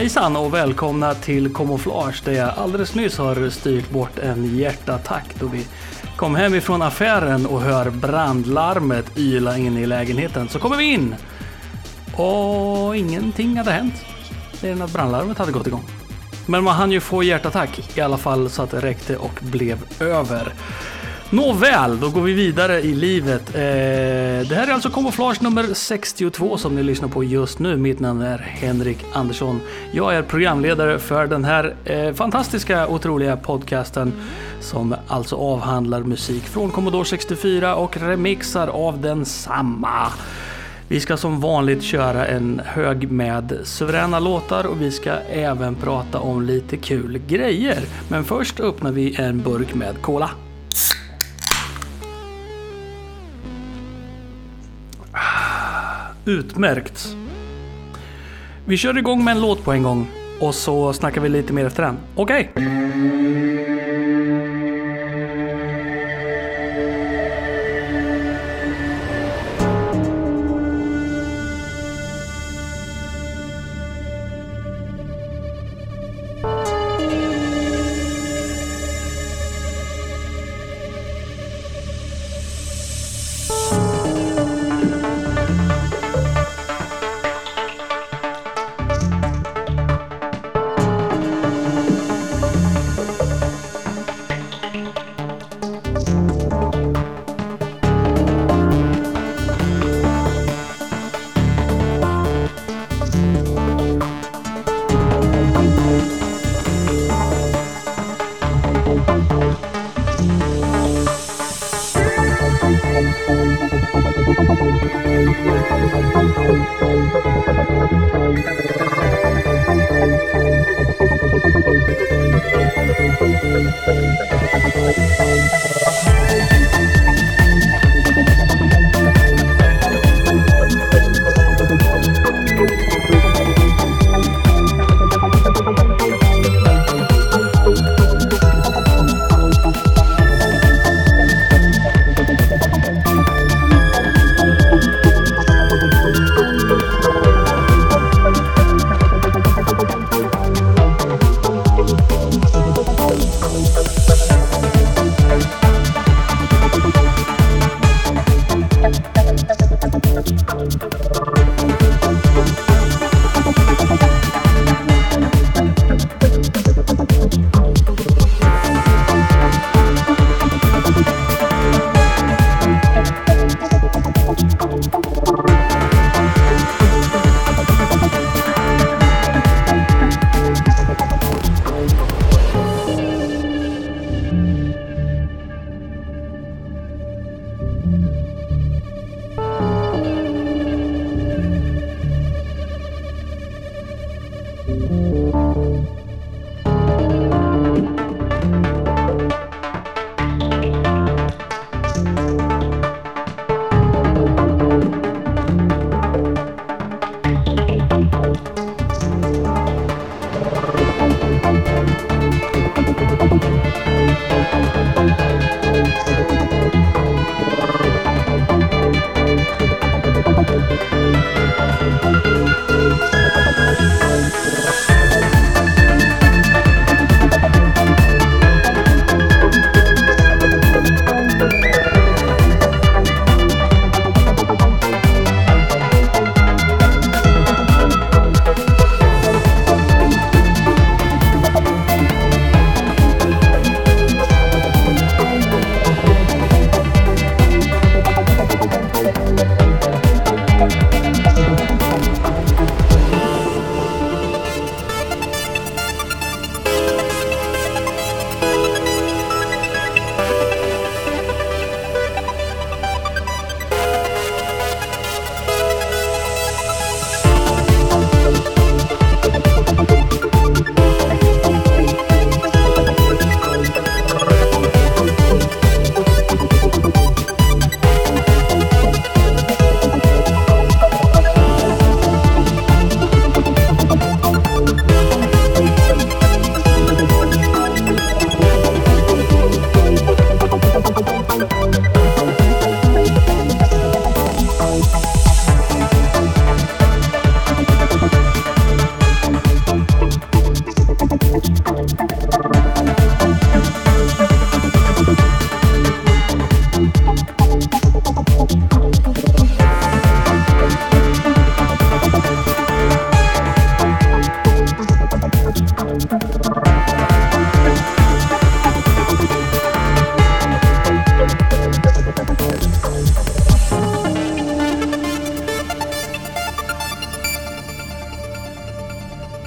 Hejsan och välkomna till Camouflage där jag alldeles nyss har styrt bort en hjärtattack då vi kom hem ifrån affären och hör brandlarmet yla in i lägenheten. Så kommer vi in och ingenting hade hänt. Mer än att brandlarmet hade gått igång. Men man hann ju få hjärtattack i alla fall så att det räckte och blev över. Nåväl, då går vi vidare i livet. Eh, det här är alltså Kamouflage nummer 62 som ni lyssnar på just nu. Mitt namn är Henrik Andersson. Jag är programledare för den här eh, fantastiska, otroliga podcasten som alltså avhandlar musik från Commodore 64 och remixar av densamma. Vi ska som vanligt köra en hög med suveräna låtar och vi ska även prata om lite kul grejer. Men först öppnar vi en burk med cola. Utmärkt. Vi kör igång med en låt på en gång och så snackar vi lite mer efter den. Okej? Okay.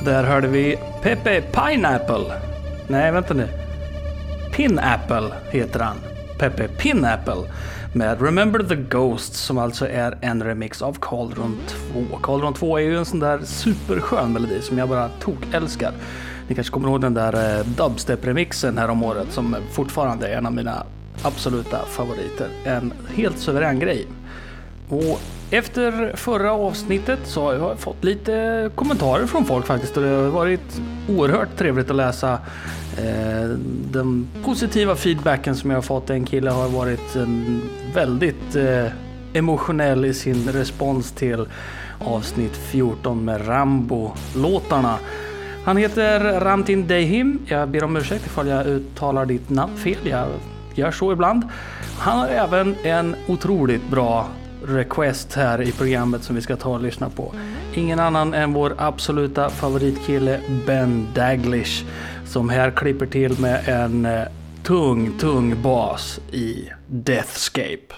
Där hörde vi Pepe Pineapple. Nej, vänta nu. Pinapple heter han. Pepe Pinapple med Remember the Ghost som alltså är en remix av Cauldron 2. Cauldron 2 är ju en sån där superskön melodi som jag bara tok älskar. Ni kanske kommer ihåg den där eh, dubstep-remixen här om året som fortfarande är en av mina absoluta favoriter. En helt suverän grej. Och efter förra avsnittet så har jag fått lite kommentarer från folk faktiskt och det har varit oerhört trevligt att läsa eh, den positiva feedbacken som jag har fått. En kille har varit en väldigt eh, emotionell i sin respons till avsnitt 14 med Rambo-låtarna. Han heter Ramtin Dehim. Jag ber om ursäkt ifall jag uttalar ditt namn fel. Jag gör så ibland. Han har även en otroligt bra request här i programmet som vi ska ta och lyssna på. Ingen annan än vår absoluta favoritkille Ben Daglish som här klipper till med en eh, tung, tung bas i Deathscape.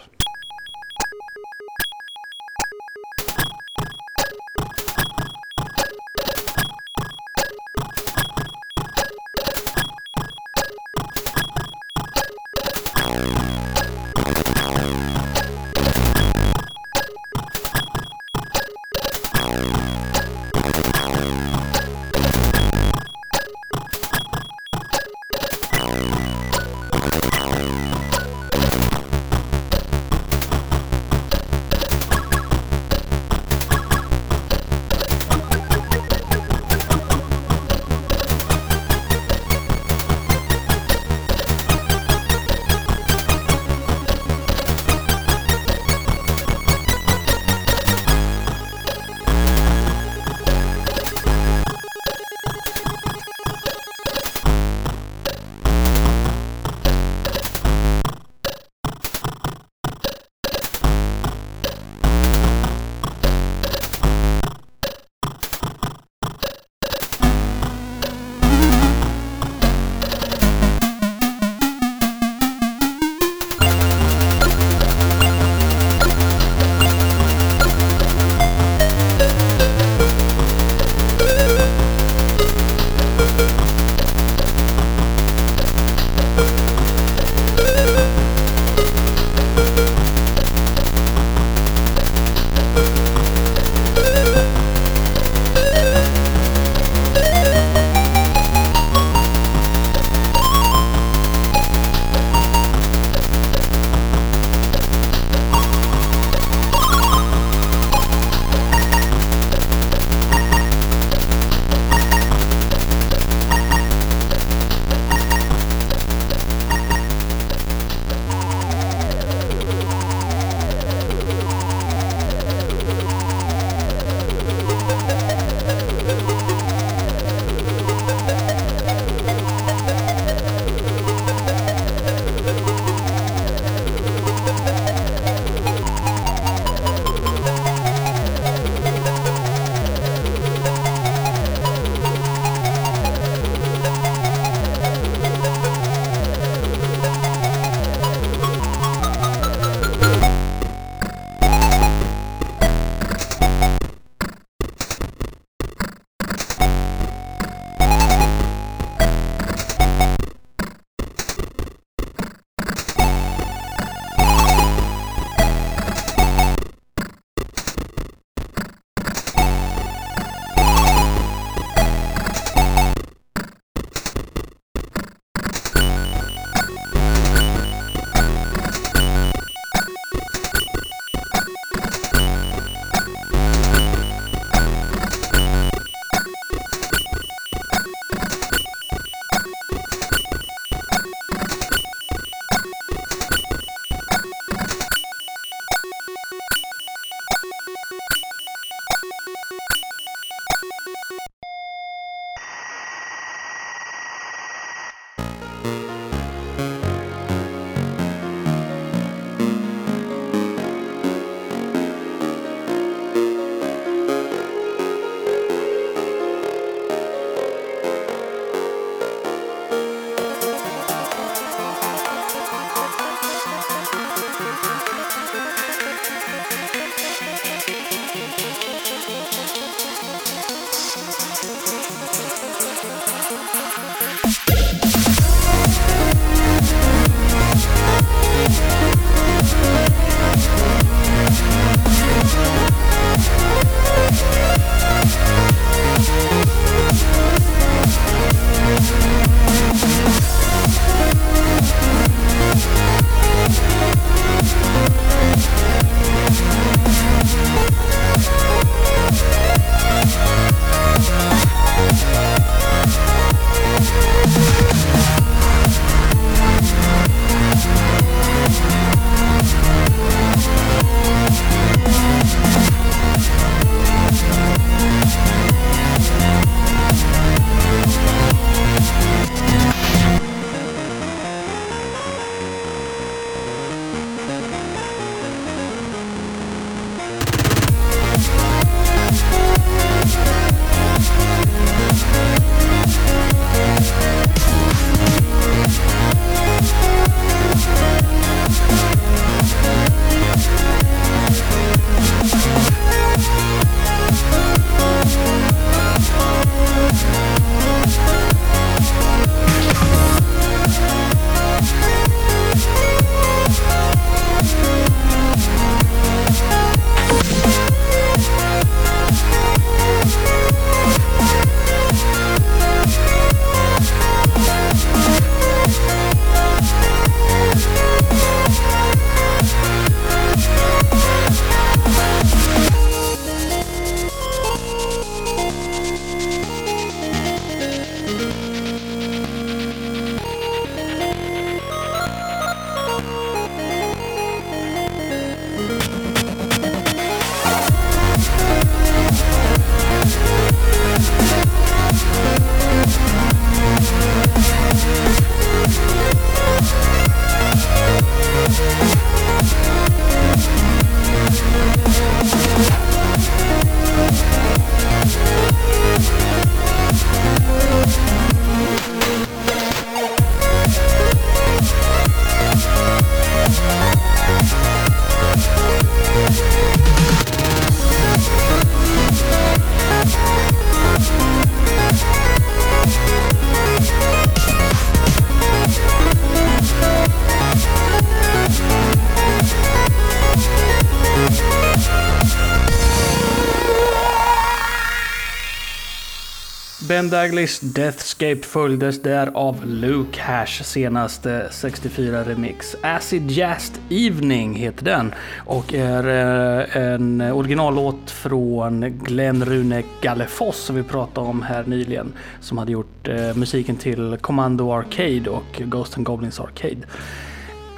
Ben Daglys Deathscape följdes där av Luke Hash senaste 64-remix. Acid Jazz Evening heter den och är eh, en originallåt från Glenn Rune Gallefoss som vi pratade om här nyligen. Som hade gjort eh, musiken till Commando Arcade och Ghost and Goblins Arcade.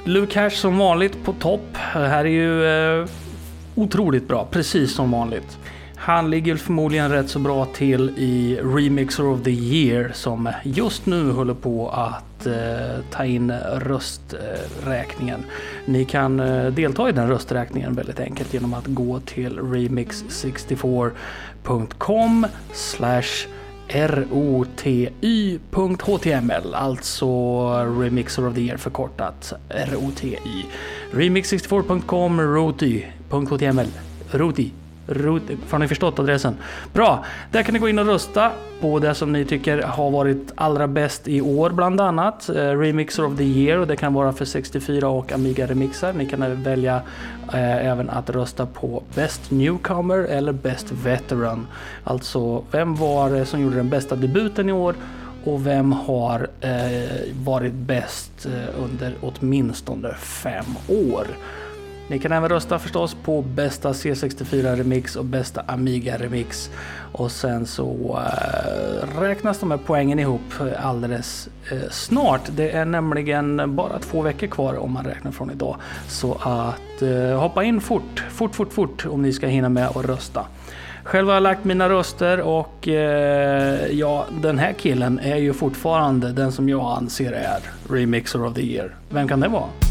Luke Hash som vanligt på topp. Det Här är ju eh, otroligt bra, precis som vanligt. Han ligger förmodligen rätt så bra till i Remixer of the Year som just nu håller på att eh, ta in rösträkningen. Ni kan eh, delta i den rösträkningen väldigt enkelt genom att gå till remix64.com roty.html alltså Remixer of the Year förkortat ROTI. Remix64.com roty.html roty har ni förstått adressen? Bra! Där kan ni gå in och rösta på det som ni tycker har varit allra bäst i år bland annat. Eh, Remixer of the year och det kan vara för 64 och Amiga remixar. Ni kan välja eh, även att rösta på Best Newcomer eller Best Veteran. Alltså vem var det som gjorde den bästa debuten i år och vem har eh, varit bäst eh, under åtminstone fem år? Ni kan även rösta förstås på bästa C64-remix och bästa Amiga-remix. Och sen så äh, räknas de här poängen ihop alldeles äh, snart. Det är nämligen bara två veckor kvar om man räknar från idag. Så att äh, hoppa in fort, fort, fort, fort om ni ska hinna med att rösta. Själv har jag lagt mina röster och ja, den här killen är ju fortfarande den som jag anser är Remixer of the year. Vem kan det vara?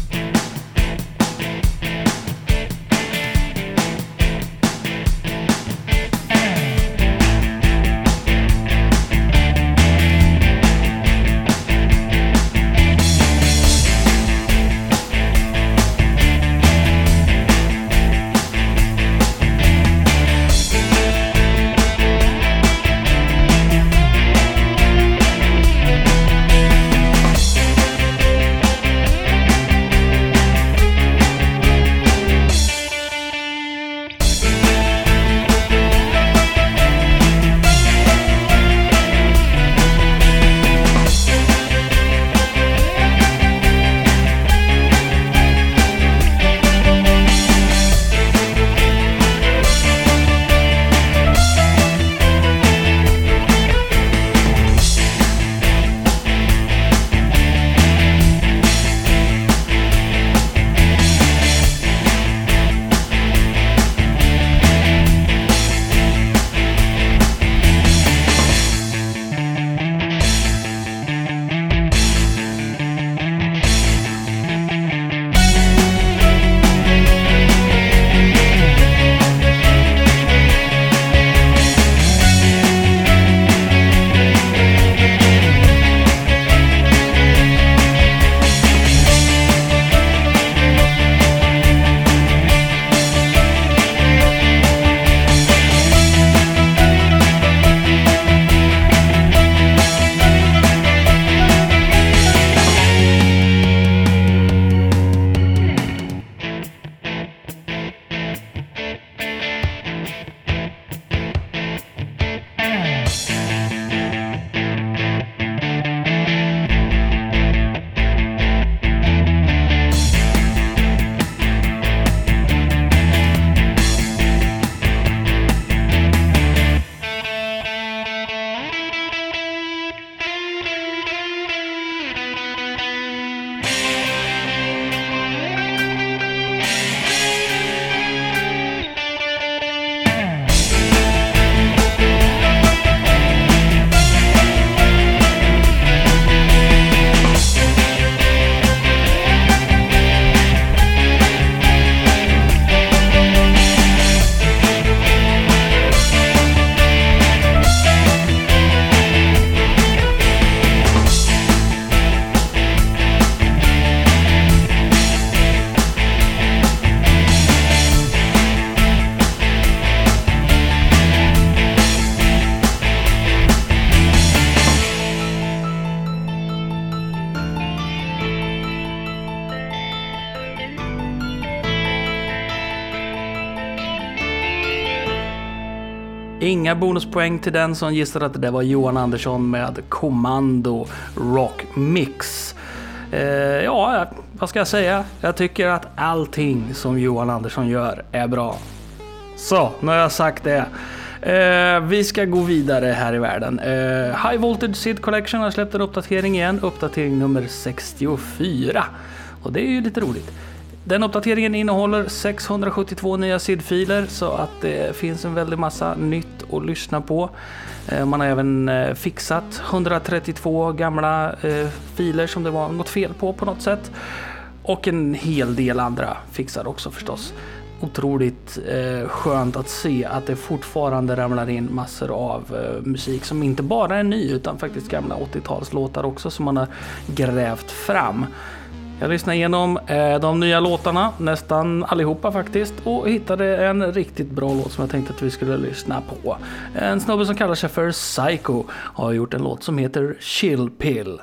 Inga bonuspoäng till den som gissade att det var Johan Andersson med Kommando Rock Mix. Eh, ja, vad ska jag säga? Jag tycker att allting som Johan Andersson gör är bra. Så, nu har jag sagt det. Eh, vi ska gå vidare här i världen. Eh, High Voltage Sid Collection har släppt en uppdatering igen, uppdatering nummer 64. Och det är ju lite roligt. Den uppdateringen innehåller 672 nya SID-filer så att det finns en väldig massa nytt att lyssna på. Eh, man har även eh, fixat 132 gamla eh, filer som det var något fel på på något sätt. Och en hel del andra fixar också förstås otroligt skönt att se att det fortfarande ramlar in massor av musik som inte bara är ny utan faktiskt gamla 80-talslåtar också som man har grävt fram. Jag lyssnade igenom eh, de nya låtarna, nästan allihopa faktiskt, och hittade en riktigt bra låt som jag tänkte att vi skulle lyssna på. En snubbe som kallar sig för Psycho har gjort en låt som heter Chill Pill.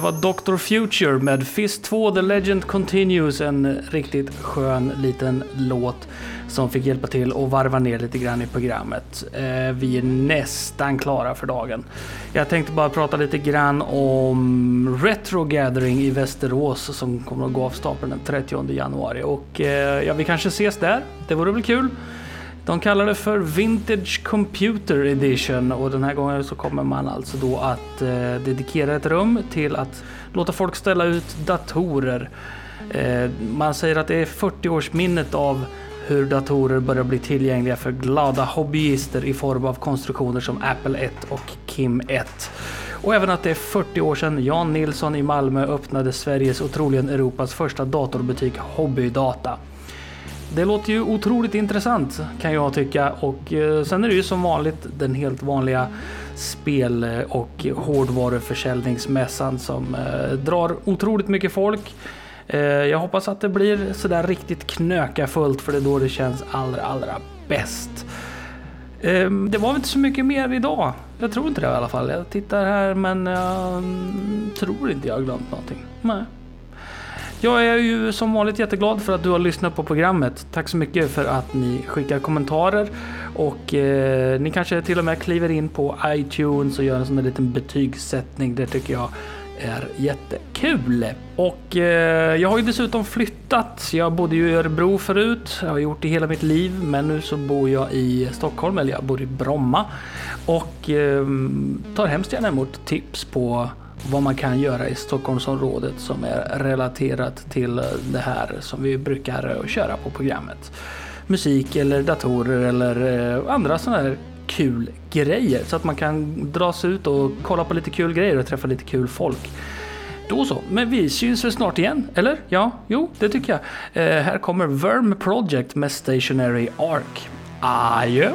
Var Dr. Future med Fist 2 The Legend Continues. En riktigt skön liten låt som fick hjälpa till att varva ner lite grann i programmet. Eh, vi är nästan klara för dagen. Jag tänkte bara prata lite grann om Retro Gathering i Västerås som kommer att gå av stapeln den 30 januari. Och eh, ja, vi kanske ses där. Det vore väl kul. De kallar det för Vintage Computer Edition och den här gången så kommer man alltså då att eh, dedikera ett rum till att låta folk ställa ut datorer. Eh, man säger att det är 40-årsminnet av hur datorer börjar bli tillgängliga för glada hobbyister i form av konstruktioner som Apple 1 och Kim 1. Och även att det är 40 år sedan Jan Nilsson i Malmö öppnade Sveriges och troligen Europas första datorbutik Hobbydata. Det låter ju otroligt intressant kan jag tycka och eh, sen är det ju som vanligt den helt vanliga spel och hårdvaruförsäljningsmässan som eh, drar otroligt mycket folk. Eh, jag hoppas att det blir sådär riktigt knökafullt för det är då det känns allra allra bäst. Ehm, det var väl inte så mycket mer idag. Jag tror inte det i alla fall. Jag tittar här men jag tror inte jag har glömt någonting. Nej. Jag är ju som vanligt jätteglad för att du har lyssnat på programmet. Tack så mycket för att ni skickar kommentarer och eh, ni kanske till och med kliver in på iTunes och gör en sån där liten betygssättning. Det tycker jag är jättekul. Och eh, jag har ju dessutom flyttat. Jag bodde ju i Örebro förut. Jag har gjort det hela mitt liv, men nu så bor jag i Stockholm, eller jag bor i Bromma och eh, tar hemskt gärna emot tips på vad man kan göra i Stockholmsområdet som är relaterat till det här som vi brukar köra på programmet. Musik eller datorer eller eh, andra sådana här kul grejer så att man kan dra sig ut och kolla på lite kul grejer och träffa lite kul folk. Då så, men vi syns väl snart igen? Eller? Ja, jo, det tycker jag. Eh, här kommer Verm Project med Stationary Ark. Adjö!